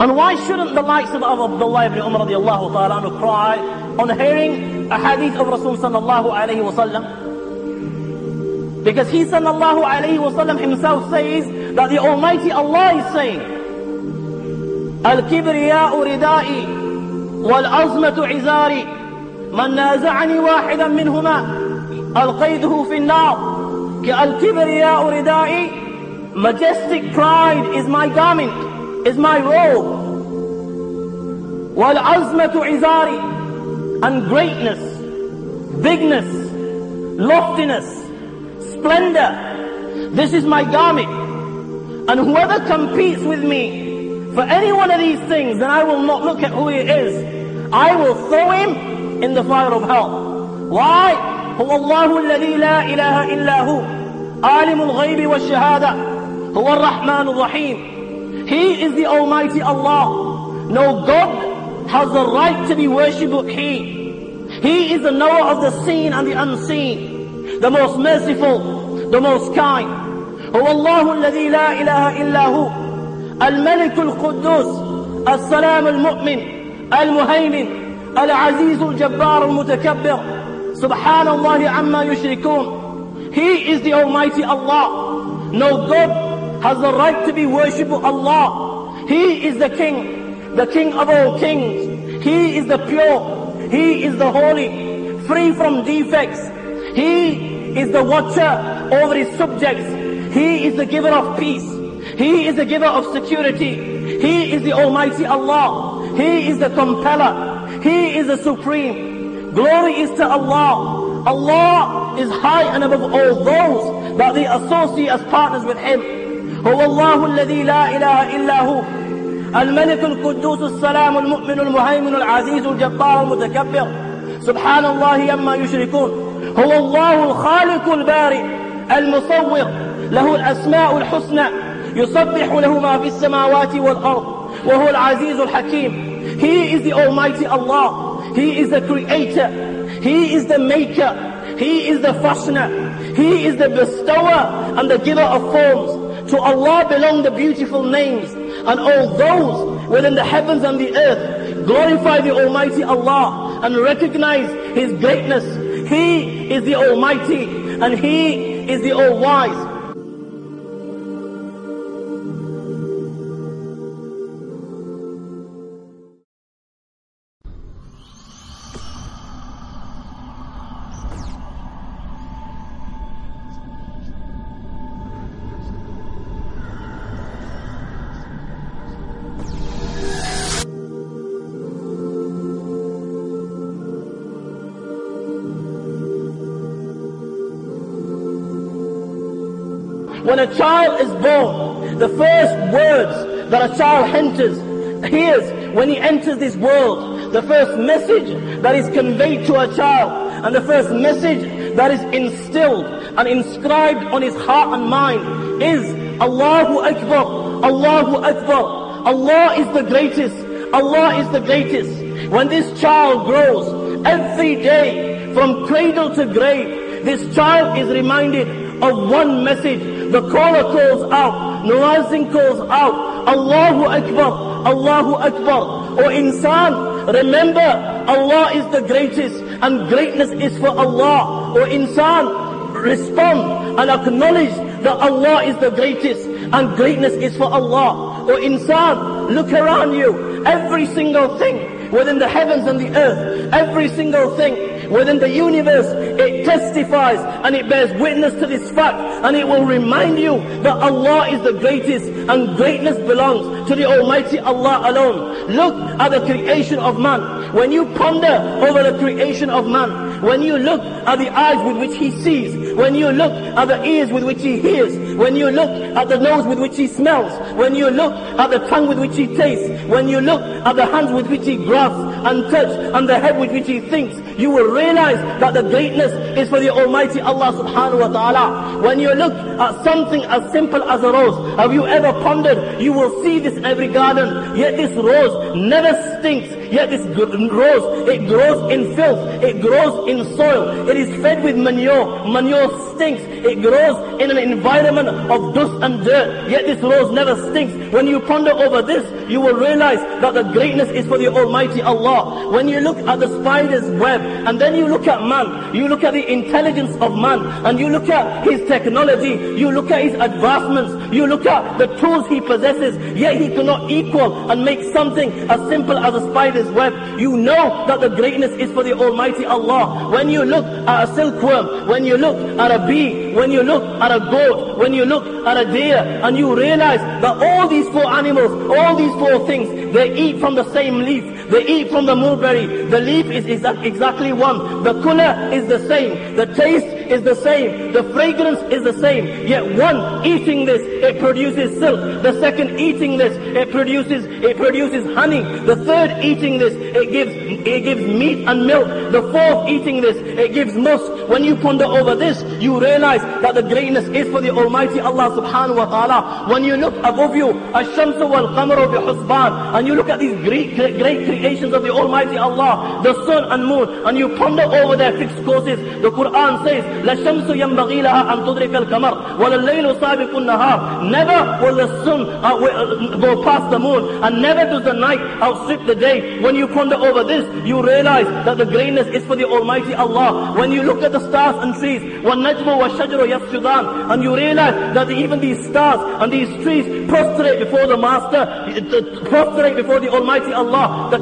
And why shouldn't the likes of Abdullah ibn Umar radiallahu ta'ala cry on hearing a hadith of Rasul sallallahu alayhi wa sallam? Because he sallallahu alayhi wasallam himself says that the Almighty Allah is saying, الكبرياء ردائي والعظمة عزاري من نازعني واحدا منهما ألقيته في النار الكبرياء ردائي Majestic pride is my garment, is my robe. والعظمة عزاري And greatness, bigness, loftiness, splendor. This is my garment. And whoever competes with me for any one of these things, then I will not look at who he is. I will throw him in the fire of hell. Why? هو الله الذي لا إله إلا هو عالم الغيب والشهادة هو الرحمن الرحيم He is the Almighty Allah. No God has the right to be worshipped but He. He is the knower of the seen and the unseen the most merciful, the most kind. هو الله الذي لا إله إلا هو الملك القدوس السلام المؤمن المهيمن العزيز الجبار المتكبر سبحان الله عما يشركون He is the Almighty Allah. No God has the right to be worshipped Allah. He is the King, the King of all kings. He is the pure. He is the holy, free from defects. He is the watcher over his subjects. He is the giver of peace. He is the giver of security. He is the Almighty Allah. He is the compeller. He is the supreme. Glory is to Allah. Allah is high and above all those that they associate as partners with Him. هو الله الذي لا إله إلا هو. الملك القدوس السلام المؤمن المهيمن العزيز الجبار المتكبر. سبحان الله يما يشركون. هو الله الخالق البارئ المصور. له الأسماء الحسنى. يسبح له ما في السماوات والأرض. وهو العزيز الحكيم. He is the Almighty Allah. He is the Creator. He is the Maker. He is the Fashioner. He is the Bestower and the Giver of forms. To Allah belong the beautiful names and all those within the heavens and the earth glorify the Almighty Allah and recognize His greatness he is the Almighty and He is the All-Wise. When a child is born, the first words that a child enters, hears when he enters this world, the first message that is conveyed to a child, and the first message that is instilled and inscribed on his heart and mind is Allahu Akbar, Allahu Akbar. Allah is the greatest, Allah is the greatest. When this child grows, every day, from cradle to grave, this child is reminded of one message the caller calls out, Nawazin calls out, Allahu Akbar, Allahu Akbar. O insan, remember Allah is the greatest and greatness is for Allah. O insan, respond and acknowledge that Allah is the greatest and greatness is for Allah. O insan, look around you. Every single thing within the heavens and the earth, every single thing within the universe, it testifies and it bears witness to this fact and it will remind you that Allah is the greatest and greatness belongs to the Almighty Allah alone. Look at the creation of man. When you ponder over the creation of man, when you look at the eyes with which he sees, when you look at the ears with which he hears, when you look at the nose with which he smells, when you look at the tongue with which he tastes, when you look at the hands with which he grasps and touch and the head with which he thinks, you will realize that the greatness is for the Almighty Allah subhanahu wa ta'ala. When you look at something as simple as a rose, have you ever pondered? You will see this every garden, yet this rose never stinks. Yet this rose, it grows in filth, it grows in soil, it is fed with manure, manure stinks, it grows in an environment of dust and dirt, yet this rose never stinks. When you ponder over this, you will realize that the greatness is for the Almighty Allah. When you look at the spider's web, and then you look at man, you look at the intelligence of man, and you look at his technology, you look at his advancements, you look at the tools he possesses, yet he cannot equal and make something as simple as a spider's web, you know that the greatness is for the Almighty Allah. When you look at a silkworm, when you look at a bee, when you look at a goat, when you look at a deer, and you realize that all these four animals, all these four things, they eat from the same leaf, they eat from the mulberry. The leaf is exactly The color is the same. The taste is the same. The fragrance is the same. Yet one eating this, it produces silk. The second eating this, it produces, it produces honey. The third eating this, it gives, it gives meat and milk. The fourth eating this, it gives musk. When you ponder over this, you realize that the greatness is for the Almighty Allah subhanahu wa ta'ala. When you look above you, ash-shamsu wal-qamaru bi-husban, and you look at these great, great, great creations of the Almighty Allah, the sun and moon, and you ponder over their fixed courses. The Quran says, "La shamsu يَنْبَغِي لَهَا أَن تُدْرِكَ الْقَمَرَ وَلَلَّيْلُ سَابِقُ النَّهَارِ Never will the sun uh, uh, go past the moon, and never does the night outstrip the day. When you ponder over this, you realize that the greatness is for the Almighty Allah. When you look at the stars and trees, وَالنَّجْمُ وَالشَّجْرُ يَسْجُدَانِ And you realize that even these stars and these trees prostrate before the Master, prostrate before the Almighty Allah. The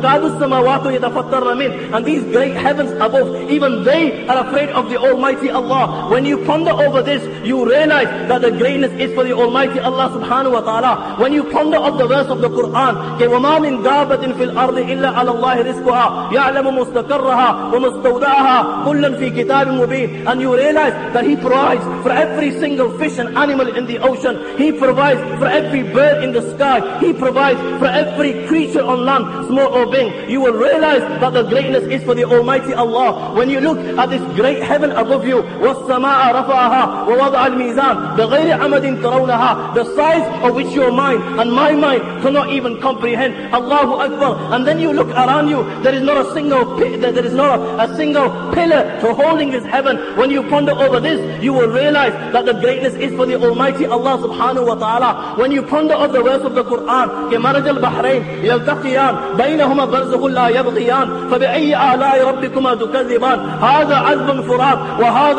and these great heavens above, even they are afraid of the Almighty Allah. When you ponder over this, you realize that the greatness is for the Almighty Allah subhanahu wa ta'ala. When you ponder of the verse of the Quran, وَمَا مِن دَابَةٍ فِي الْأَرْضِ إِلَّا عَلَى اللَّهِ رِزْقُهَا يَعْلَمُ مُسْتَقَرَّهَا وَمُسْتَوْدَعَهَا كُلًّا فِي كِتَابٍ مُبِينٍ And you realize that He provides for every single fish and animal in the ocean. He provides for every bird in the sky. He provides for every creature on land, small or big. You will realize that the greatness is for the Almighty Allah. When you look at this great heaven above you, وَالسَّمَاءَ رَفَعَهَا وَوَضَعَ الْمِيزَانِ بِغَيْرِ عَمَدٍ تَرَوْنَهَا The size of which your mind and my mind cannot even comprehend. Allahu Akbar. And then you look around you, there is not a single there is not a, a single pillar to holding this heaven. When you ponder over this, you will realize that the greatness is for the Almighty Allah subhanahu wa ta'ala. When you ponder of the verse of the Quran, كَمَرَجَ الْبَحْرَيْنِ يَلْتَقِيَانِ بَيْنَهُمَا بَرْزُخٌ لَا يَبْغِيَانِ فَبِأَيِّ آلَاءِ رَبِّكُمَا تُكَذِّبَانِ هَذَا عَذْبٌ فُرَاتٌ وَهَذَا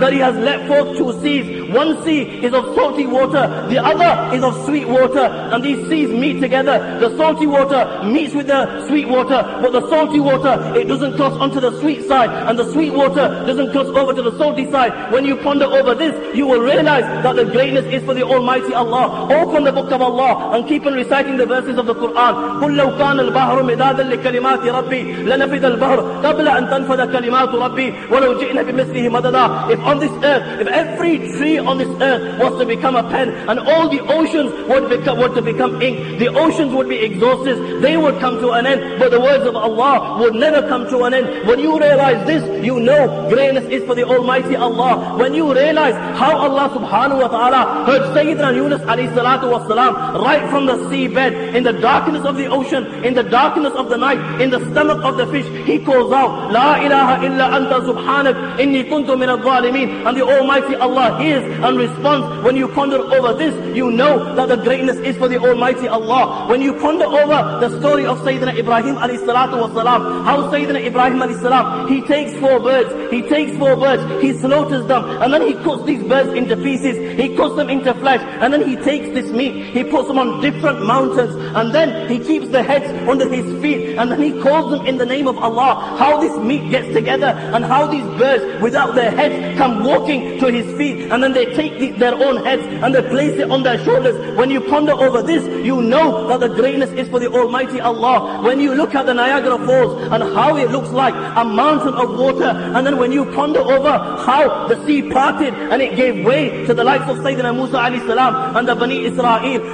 that he has let forth to cease One sea is of salty water, the other is of sweet water. And these seas meet together. The salty water meets with the sweet water, but the salty water, it doesn't cross onto the sweet side, and the sweet water doesn't cross over to the salty side. When you ponder over this, you will realize that the greatness is for the Almighty Allah. Open the book of Allah and keep on reciting the verses of the Quran. قل لو كان البحر مدادا لكلمات ربي لنفذ البحر قبل أن تنفذ كلمات ربي ولو جئنا بمثله مددا If on this earth, if every tree on this earth was to become a pen and all the oceans would, become, were to become ink, the oceans would be exhausted, they would come to an end, but the words of Allah would never come to an end. When you realize this, you know greatness is for the Almighty Allah. When you realize how Allah subhanahu wa ta'ala heard Sayyidina Yunus alayhi salatu wasalam right from the seabed, in the darkness of the ocean, in the darkness of the night, in the stomach of the fish, he calls out, La ilaha illa anta subhanak, inni kuntu min al-zalimin. And the Almighty Allah hears and responds. When you ponder over this, you know that the greatness is for the Almighty Allah. When you ponder over the story of Sayyidina Ibrahim alayhi salatu wasalam, how Sayyidina Ibrahim alayhi salam, he takes four birds, he takes four birds, he slaughters them, and then he cuts these birds into pieces, he cuts them into flesh, and then he takes this meat, he puts them on different mountains, and then he keeps the heads under his feet, and then he calls them in the name of Allah. How this meat gets together, and how these birds without their heads come walking to his feet, and then they take the, their own heads and they place it on their shoulders. When you ponder over this, you know that the greatness is for the Almighty Allah. When you look at the Niagara Falls and how it looks like a mountain of water, and then when you ponder over how the sea parted and it gave way to the likes of Sayyidina Musa alayhi salam and the Bani Israel,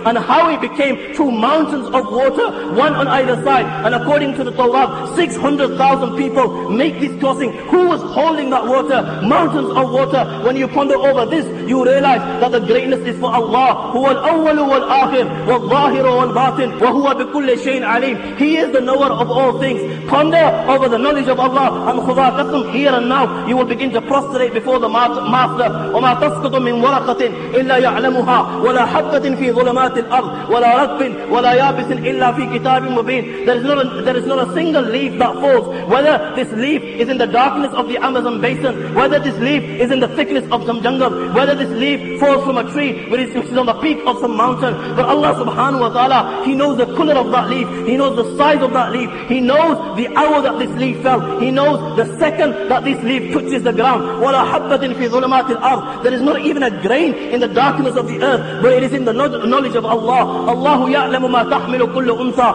and how it became two mountains of water, one on either side. And according to the Tawaf, 600,000 people make this crossing. Who was holding that water? Mountains of water. When you ponder over this, you realize that the greatness is for Allah. هو الأول والآخر والظاهر والباطن وهو بكل شيء عليم. He is the knower of all things. Ponder over the knowledge of Allah. And khuda qasam, here and now, you will begin to prostrate before the Master. وما تسقط من ورقة إلا يعلمها ولا حبة في ظلمات الأرض ولا رطب ولا يابس إلا في كتاب مبين. There is not a, there is not a single leaf that falls. Whether this leaf is in the darkness of the Amazon basin, whether this leaf is in the thickness of some jungle, whether this leaf falls from a tree which is on the peak of some mountain. But Allah subhanahu wa ta'ala, He knows the color of that leaf. He knows the size of that leaf. He knows the hour that this leaf fell. He knows the second that this leaf touches the ground. وَلَا حَبَّةٍ فِي ظُلُمَاتِ الْأَرْضِ There is not even a grain in the darkness of the earth, but it is in the knowledge of Allah. Allah يعلم ما تحمل كل أنثى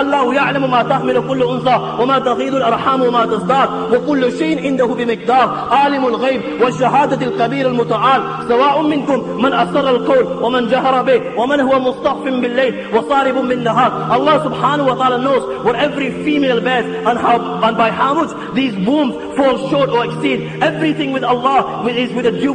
الله يعلم ما تحمل كل أنثى وما تغيض الأرحام وما تزداد وكل شيء عنده بمقدار عالم الغيب والشهادة الكبير المتعال سواء منكم من أسر القول ومن جهر به ومن هو مستخف بالليل وصارب بالنهار Allah subhanahu wa ta'ala knows what every female bears and how and by how much these wombs fall short or exceed everything with Allah is with a due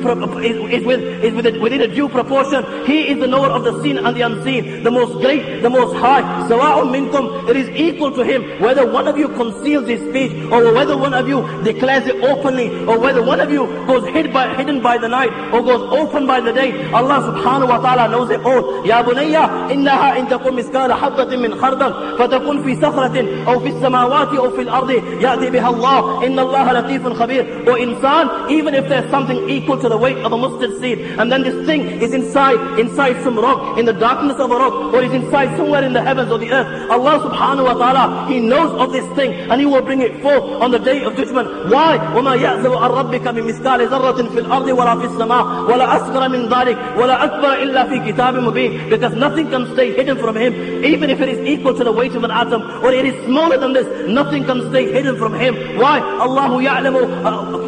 is, is with is with a, within a due proportion He is the knower of the seen and the unseen the most great the most high سواء منكم it is equal to him whether one of you conceals his speech or whether one of you declares it openly or whether one of you goes hid by, hidden by the night or goes open by the day. Allah subhanahu wa ta'ala knows it all. يا بني إنها إن تكن مثقال حبة من خردل فتكن في صخرة أو في السماوات أو في الأرض يأتي بها الله إن الله لطيف خبير. Or insan, even if there's something equal to the weight of a mustard seed and then this thing is inside, inside some rock, in the darkness of a rock or is inside somewhere in the heavens or the earth. Allah subhanahu wa ta'ala, He knows of this thing and He will bring it forth on the day of judgment. Why? وما يأذب عن ربك من مثقال ذرة في الأرض ولا في السماء ولا أصغر من ذلك ولا أكبر إلا في كتاب مبين because nothing can stay hidden from him even if it is equal to the weight of an atom or it is smaller than this nothing can stay hidden from him why Allah يعلم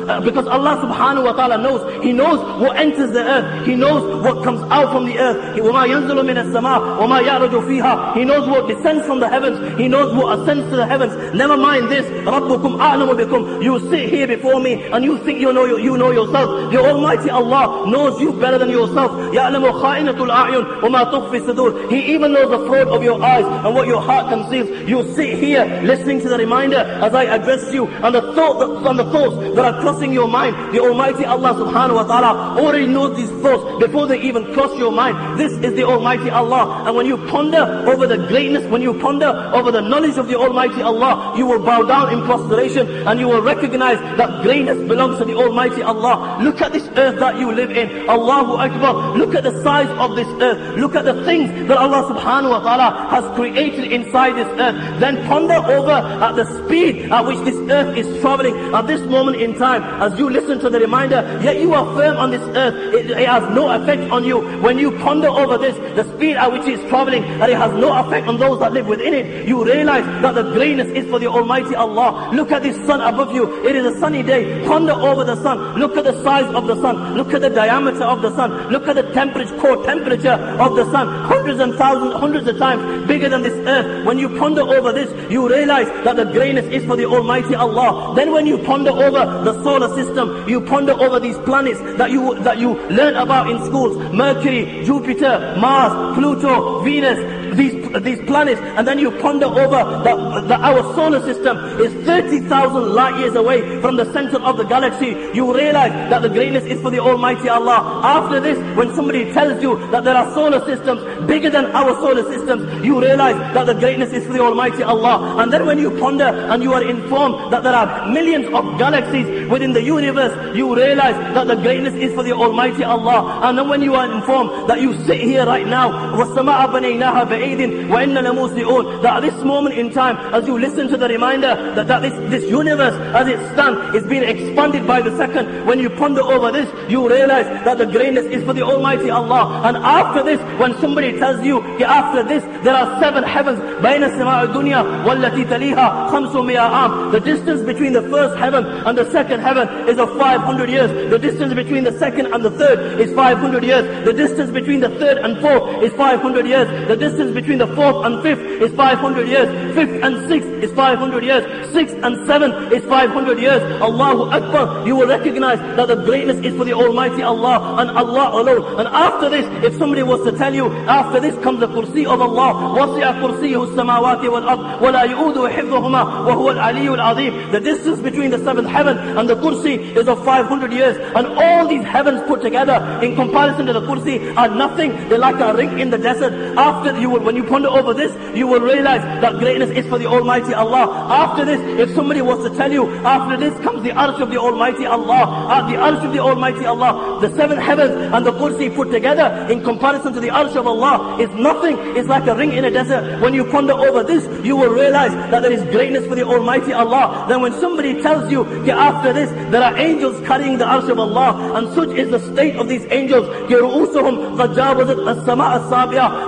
uh, because Allah subhanahu wa ta'ala knows he knows what enters the earth he knows what comes out from the earth وما ينزل من السماء وما يعرج فيها he knows what descends from the heavens he knows what ascends to the heavens never mind this ربكم أعلم بكم you sit here before me and you think you know you know yourself the Almighty Allah knows you better than yourself يعلم خائنة الأعين وما تخفي الصدور He even knows the fraud of your eyes and what your heart conceals you sit here listening to the reminder as I address you and the thought and the thoughts that are crossing your mind the Almighty Allah subhanahu wa ta'ala already knows these thoughts before they even cross your mind this is the Almighty Allah and when you ponder over the greatness when you ponder over the knowledge of the Almighty Allah you will bow down in prostration and you will recognize that greatness belongs to the Almighty Allah. Look at this earth that you live in. Allahu Akbar. Look at the size of this earth. Look at the things that Allah subhanahu wa ta'ala has created inside this earth. Then ponder over at the speed at which this earth is traveling at this moment in time. As you listen to the reminder, yet you are firm on this earth. It, it has no effect on you. When you ponder over this, the speed at which it is traveling, and it has no effect on those that live within it, you realize that the greatness is for the Almighty Allah. Look at this sun above you. It is a sunny day. Ponder over the sun. Look at the size of the sun. Look at the diameter of the sun. Look at the temperature, core temperature of the sun. Hundreds and thousands, hundreds of times bigger than this earth. When you ponder over this, you realize that the greatness is for the Almighty Allah. Then when you ponder over the solar system, you ponder over these planets that you that you learn about in schools. Mercury, Jupiter, Mars, Pluto, Venus, these these planets, and then you ponder over that, that our solar system is 30,000 light years away from the center of the galaxy. You realize that the greatness is for the Almighty Allah. After this, when somebody tells you that there are solar systems bigger than our solar systems, you realize that the greatness is for the Almighty Allah. And then when you ponder and you are informed that there are millions of galaxies within the universe, you realize that the greatness is for the Almighty Allah. And then when you are informed that you sit here right now, وَالسَّمَاءَ بَنَيْنَاهَا يَوْمَئِذٍ وَإِنَّ لَمُوسِئُونَ That at this moment in time, as you listen to the reminder that, that this, this universe as it stands is being expanded by the second, when you ponder over this, you realize that the greatness is for the Almighty Allah. And after this, when somebody tells you, after this, there are seven heavens, بَيْنَ السَّمَاءِ الدُّنْيَا وَالَّتِي تَلِيهَا خَمْسُ عَامٍ The distance between the first heaven and the second heaven is of 500 years. The distance between the second and the third is 500 years. The distance between the third and fourth is 500 years. The distance between the fourth and fifth is 500 years. Fifth and sixth is 500 years. Sixth and seventh is 500 years. Allahu Akbar. You will recognize that the greatness is for the Almighty Allah and Allah alone. And after this, if somebody was to tell you, after this comes the kursi of Allah, وَسِعَ كُرْسِيهُ السَّمَاوَاتِ وَالْأَرْضِ وَلَا يُؤُدُهُ حِفْظُهُمَا وَهُوَ الْعَلِيُّ الْعَظِيمُ The distance between the seventh heaven and the kursi is of 500 years. And all these heavens put together in comparison to the kursi are nothing. They're like a ring in the desert. After you will, when you ponder over this, you will realize that greatness is for the Almighty Allah. After this, if somebody was to tell you, after this comes the arsh of the Almighty Allah, the arsh of the Almighty Allah, the seven heavens and the kursi put together in comparison to the arsh of Allah is nothing. It's like a ring in a desert. When you ponder over this, you will realize that there is greatness for the Almighty Allah. Then when somebody tells you, after this, there are angels carrying the arsh of Allah, and such is the state of these angels.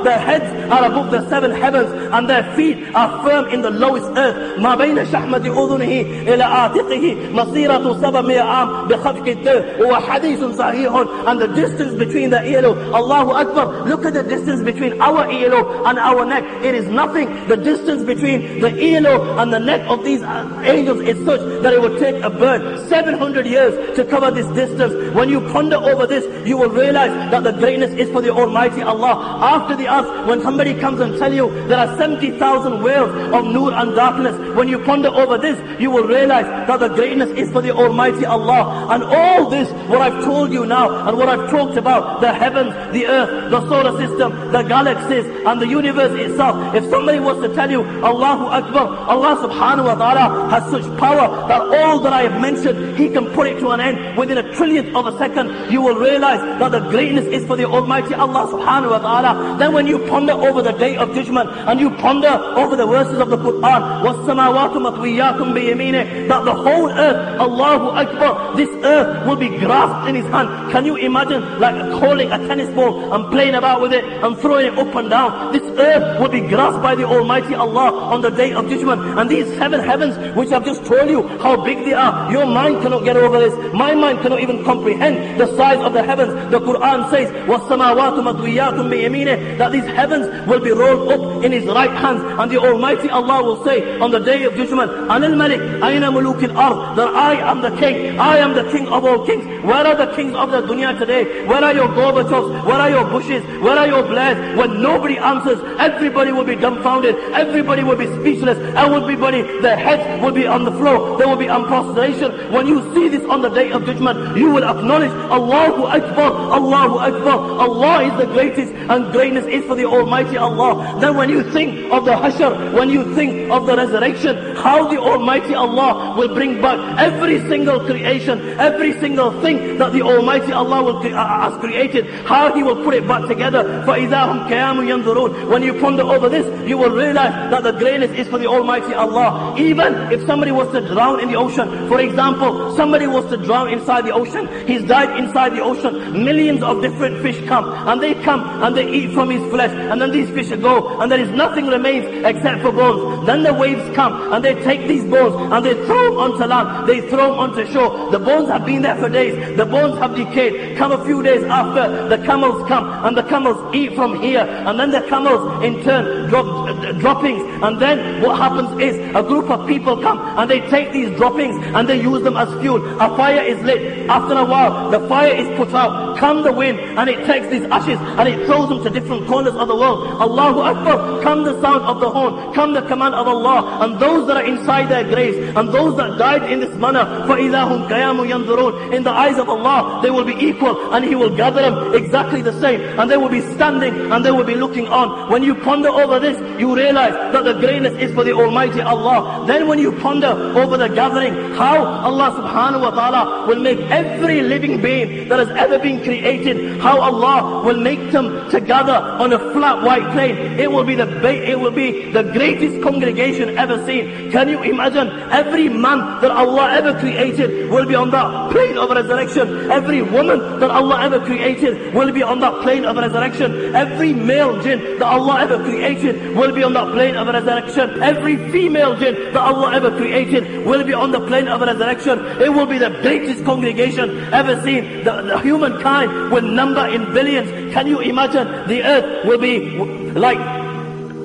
Their heads are above the seven heavens, and their feet are firm in the lowest earth. ما بين شحمة أذنه إلى عاتقه مسيرة سبعمائة عام بخفق الدر هو hadithun sahihun. And the distance between the earlobe, Allahu Akbar, look at the distance between our earlobe and our neck. It is nothing. The distance between the earlobe and the neck of these uh, angels is such that it would take a bird 700 years to cover this distance. When you ponder over this, you will realize that the greatness is for the Almighty Allah. After the earth, when somebody comes and tell you there are 70,000 whales of nur and darkness, when you ponder over this, you will realize that the greatness is for the Almighty Allah. And all this, what I've told you now and what I've talked about the heavens the earth the solar system the galaxies and the universe itself if somebody was to tell you Allahu Akbar Allah subhanahu wa ta'ala has such power that all that I have mentioned he can put it to an end within a trillionth of a second you will realize that the greatness is for the Almighty Allah subhanahu wa ta'ala then when you ponder over the day of judgment and you ponder over the verses of the Quran وَالسَّمَاوَاتُ مَطْوِيَّاتٌ بِيَمِينِهِ that the whole earth Allahu Akbar this earth will be grasped in his hand can you imagine like holding a tennis ball and playing about with it and throwing it up and down this earth will be grasped by the Almighty Allah on the day of judgment and these seven heavens which I've just told you how big they are your mind cannot get over this my mind cannot even comprehend the size of the heavens the Quran says وَالسَّمَاوَاتُ مَطْوِيَّاتٌ بِيَمِينِهِ that these heavens will be rolled up in his right hand and the Almighty Allah will say on the day of judgment أَنَا الْمَلِكِ أَيْنَ مُلُوكِ الْأَرْضِ that I am the king I am the king of all kings where are the kings of the dunya today? Where are your Gorbachevs where are your Bushes? Where are your Blairs when nobody answers everybody will be dumbfounded. Everybody will be speechless. Everybody their heads will be on the floor. There will be prostration when you see this on the day of judgment you will acknowledge Allahu Akbar Allahu Akbar. Allah is the greatest and greatness is for the Almighty Allah. Then when you think of the Hashr when you think of the resurrection how the Almighty Allah will bring back every single creation every single thing that the Almighty Allah will, uh, has created how He will put it back together فَإِذَا هُمْ كَيَامُ يَنْظُرُونَ when you ponder over this you will realize that the greatness is for the Almighty Allah even if somebody was to drown in the ocean for example somebody was to drown inside the ocean he's died inside the ocean millions of different fish come and they come and they eat from his flesh and then these fish go and there is nothing remains except for bones then the waves come and they take these bones and they throw them onto land they throw them onto shore the bones have been there for days the bones have decayed come a few days after the camels come and the camels eat from here and then the camels in turn drop uh, droppings and then what happens is a group of people come and they take these droppings and they use them as fuel a fire is lit after a while the fire is put out come the wind and it takes these ashes and it throws them to different corners of the world Allahu Akbar come the sound of the horn come the command of Allah and those that are inside their graves and those that died in this manner فَإِذَا هُمْ قَيَامُ يَنْظُرُونَ in the eyes of Allah they will be equal and He will gather them exactly the same and they will be standing and they will be looking on when you ponder over this you realize that the greatness is for the Almighty Allah then when you ponder over the gathering how Allah subhanahu wa ta'ala will make every living being that has ever been created how Allah will make them together on a flat white plane. It will be the it will be the greatest congregation ever seen. Can you imagine? Every man that Allah ever created will be on that plane of resurrection. Every woman that Allah ever created will be on that plane of resurrection. Every male jinn that Allah ever created will be on that plane of resurrection. Every female jinn that Allah ever created will be on the plane of resurrection. It will be the greatest congregation ever seen. The, the humankind will number in billions. Can you imagine? The earth will be like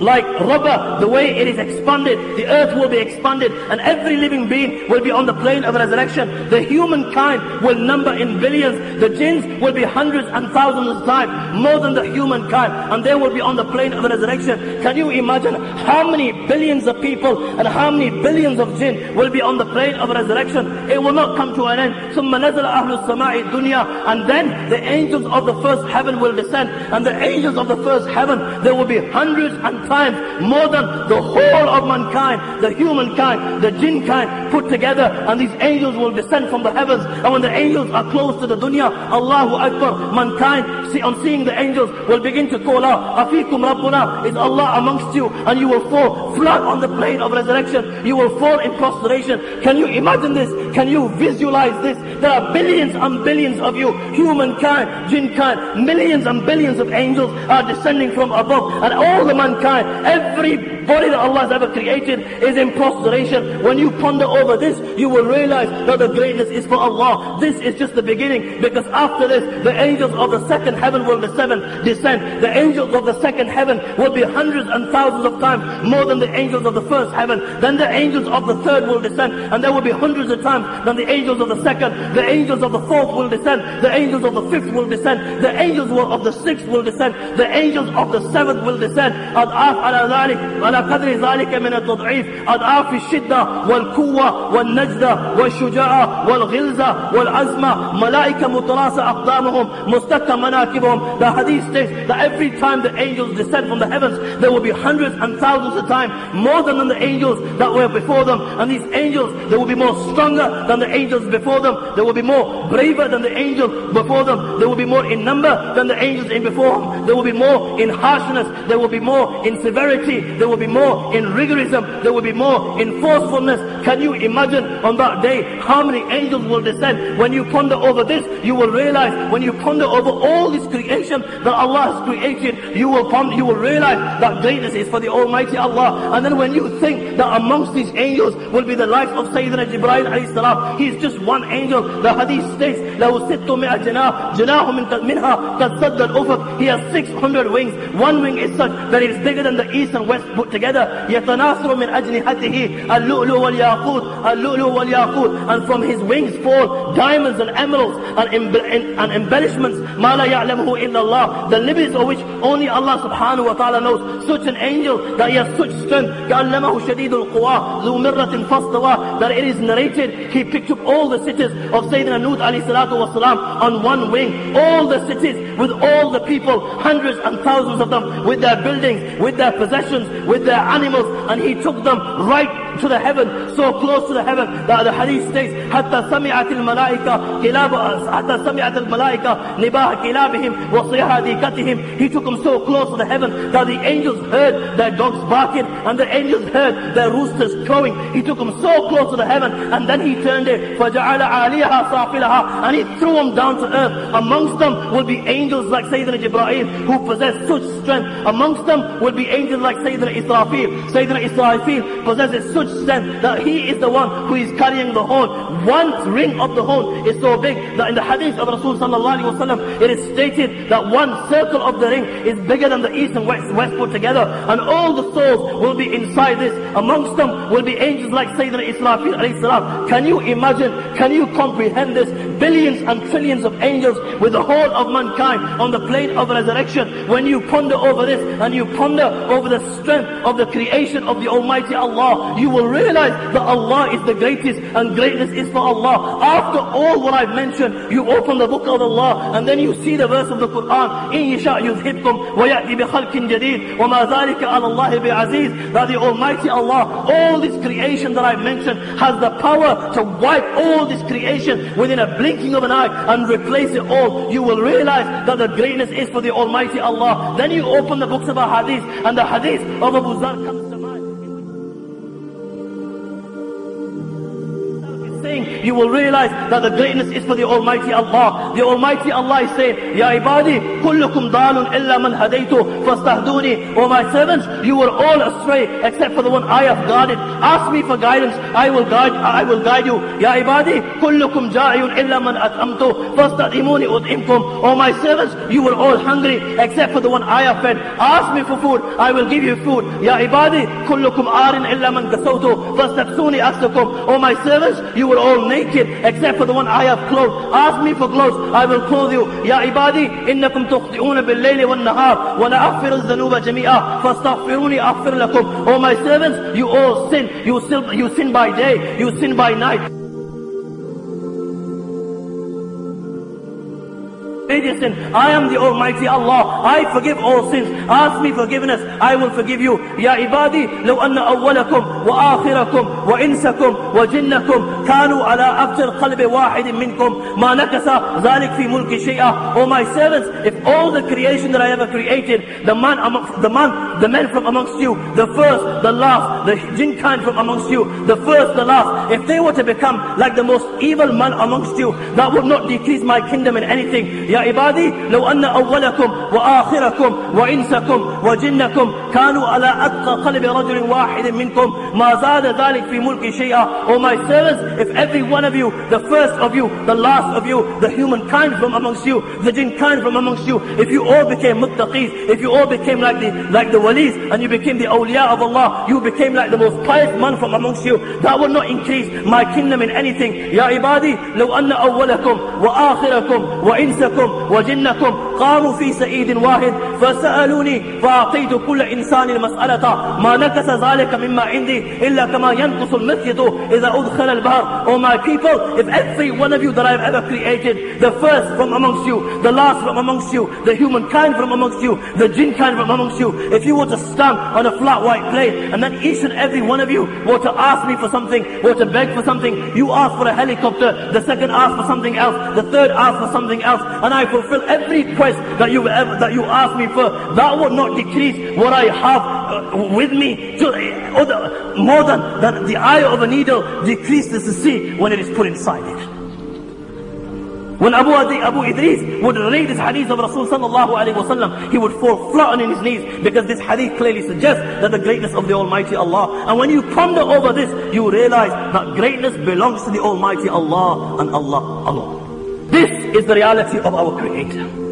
like rubber, the way it is expanded, the earth will be expanded and every living being will be on the plane of resurrection. The humankind will number in billions. The jinns will be hundreds and thousands of times more than the humankind and they will be on the plane of resurrection. Can you imagine how many billions of people and how many billions of jinn will be on the plane of resurrection? It will not come to an end. ثم نزل أهل السماء الدنيا and then the angels of the first heaven will descend and the angels of the first heaven there will be hundreds and more than the whole of mankind, the humankind, the jinn kind put together. And these angels will descend from the heavens. And when the angels are close to the dunya, Allahu Akbar, mankind, see, on seeing the angels, will begin to call out, Afikum Rabbuna, is Allah amongst you? And you will fall flat on the plane of resurrection. You will fall in prostration. Can you imagine this? Can you visualize this? There are billions and billions of you, humankind, jinn kind, millions and billions of angels are descending from above. And all the mankind Every body that Allah has ever created is in prostration. When you ponder over this, you will realize that the greatness is for Allah. This is just the beginning because after this, the angels of the second heaven will descend. The angels of the second heaven will be hundreds and thousands of times more than the angels of the first heaven. Then the angels of the third will descend and there will be hundreds of times than the angels of the second. The angels of the fourth will descend. The angels of the fifth will descend. The angels of the sixth will descend. The angels of the seventh will descend. And after ذلك على قدر ذلك من التضعيف أضعاف الشدة والقوة والنجدة والشجاعة والغلزة والعزمة ملائكة متراصة أقدامهم مستكة مناكبهم The hadith states that every time the angels descend from the heavens there will be hundreds and thousands of times more than the angels that were before them and these angels they will be more stronger than the angels before them they will be more braver than the angels before them they will be more in number than the angels in before them they will be more in harshness they will be more in severity there will be more in rigorism there will be more in forcefulness can you imagine on that day how many angels will descend when you ponder over this you will realize when you ponder over all this creation that Allah has created you will ponder, you will realize that greatness is for the Almighty Allah and then when you think that amongst these angels will be the life of Sayyidina Jibreel alayhi salam he is just one angel the hadith states له ستمائة جناح جناح منها قد سد الأفق he has 600 wings one wing is such that it is bigger than the east and west put together يتناثر من أجنحته اللؤلؤ والياقوت اللؤلؤ والياقوت and from his wings fall diamonds and emeralds and, and embellishments ما لا يعلمه إلا الله the limits of which only Allah subhanahu wa ta'ala knows such an angel that he has such strength كألمه شديد القوى ذو مرة فاستوى that it is narrated he picked up all the cities of Sayyidina Nuh alayhi salatu wasalam on one wing all the cities with all the people hundreds and thousands of them with their buildings with their possessions with their animals and he took them right to the heaven, so close to the heaven that the hadith states, حتى سمعت الملائكة كلاب حتى سمعت الملائكة نباح كلابهم وصيحة ديكتهم. He took them so close to the heaven that the angels heard their dogs barking and the angels heard their roosters crowing. He took them so close to the heaven and then he turned it فجعل عاليها صافلها and he threw them down to earth. Amongst them will be angels like Sayyidina Jibreel who possess such strength. Amongst them will be angels like Sayyidina Israfil. Sayyidina Israfil possesses such strength that he is the one who is carrying the horn. One ring of the horn is so big that in the hadith of Rasul sallallahu alaihi wasallam it is stated that one circle of the ring is bigger than the east and west, west put together and all the souls will be inside this. Amongst them will be angels like Sayyidina Israfil alayhi salam. Can you imagine, can you comprehend this? Billions and trillions of angels with the whole of mankind on the plane of resurrection. When you ponder over this and you ponder over the strength of the creation of the Almighty Allah, you will realize that Allah is the greatest and greatness is for Allah. After all what I've mentioned, you open the book of Allah and then you see the verse of the Quran. إِن يَشَاء يُذْهِبْكُمْ وَيَأْتِ بِخَلْقٍ جَدِيدٍ وَمَا ذَلِكَ عَلَى اللَّهِ بِعَزِيزٍ That the Almighty Allah, all this creation that I've mentioned has the power to wipe all this creation within a blinking of an eye and replace it all. You will realize that the greatness is for the Almighty Allah. Then you open the books of a hadith and the hadith of Abu Zar comes to you will realize that the greatness is for the Almighty Allah. The Almighty Allah is saying, Ya ibadi, kullukum dalun illa man hadaytu, fastahduni. O my servants, you were all astray except for the one I have guided. Ask me for guidance, I will guide, I will guide you. Ya ibadi, kullukum ja'iyun illa man at'amtu, fastadimuni ud'imkum. O my servants, you were all hungry except for the one I have fed. Ask me for food, I will give you food. Ya ibadi, kullukum arin illa man kasawtu, fastaksuni aksakum. O my servants, you were all naked except for the one I have clothed. Ask me for clothes, I will clothe you. Ya ibadi, innakum wan-nahar, wa la aghfiru dhunuba jami'a, fastaghfiruni aghfir lakum. O my servants, you all sin. You sin, you sin by day, you sin by night. Major sin. I am the Almighty Allah. I forgive all sins. Ask me forgiveness. I will forgive you. Ya ibadi, لو أن أولكم وآخركم وإنسكم وجنكم كانوا على أفجر قلب واحد منكم ما نكس ذلك في ملك شيئا. O my servants, if all the creation that I ever created, the man amongst the man, the men from amongst you, the first, the last, the jinn kind from amongst you, the first, the last, if they were to become like the most evil man amongst you, that would not decrease my kingdom in anything. يا عبادي لو أن أولكم وآخركم وإنسكم وجنكم كانوا على أتقى قلب رجل واحد منكم ما زاد ذلك في ملك شيئا Oh my servants, if every one of you, the first of you, the last of you, the humankind from amongst you, the jinn kind from amongst you, if you all became muttaqis, if you all became like the, like the walis, and you became the awliya of Allah, you became like the most pious man from amongst you, that will not increase my kingdom in anything. يا عبادي لو أن أولكم وآخركم وإنسكم وجنكم قاموا في سعيد واحد فسألوني فأعطيت كل إنسان مسألة ما نكس ذلك مما عندي إلا كما ينقص المسجد إذا أدخل البحر Oh my people, if every one of you that I have ever created, the first from amongst you, the last from amongst you, the humankind from amongst you, the jinn kind from amongst you, if you were to stand on a flat white plate and then each and every one of you were to ask me for something, were to beg for something, you ask for a helicopter, the second ask for something else, the third ask for something else, and I fulfill every request that you ever, that you ask me for, that would not decrease what I have uh, with me to, uh, other, more than, than the eye of a needle decreases the sea when it is put inside it. When Abu, Adi, Abu Idris would read this hadith of Rasul sallallahu alayhi wasallam, he would fall flat on his knees because this hadith clearly suggests that the greatness of the Almighty Allah. And when you ponder over this, you realize that greatness belongs to the Almighty Allah and Allah alone. This is the reality of our Creator.